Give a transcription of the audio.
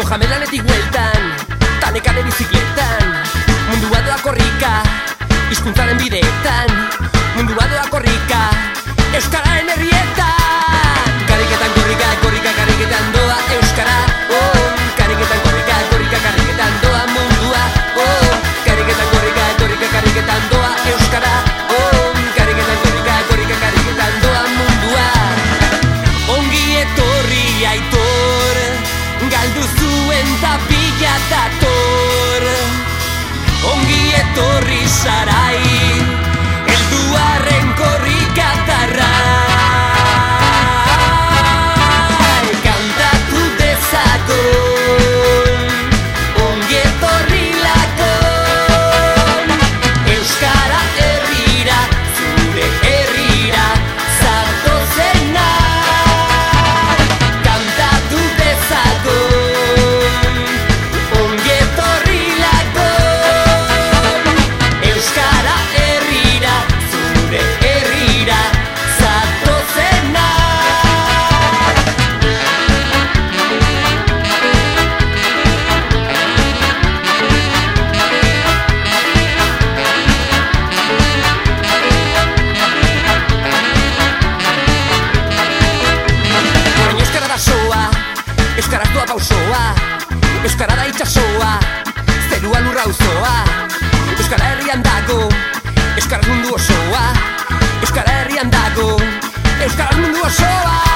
Jamelanetik hueltan, tanekane bizikletan. Mundua doa korrika, izkuntzaren bideetan. Mundua doa korrika, Euskararen herrietan Galdu zuen tapila dator. Ongi etorri zara herrian dago Euskaraz mundu osoa Euskara herrian dago Euskaraz mundu osoa.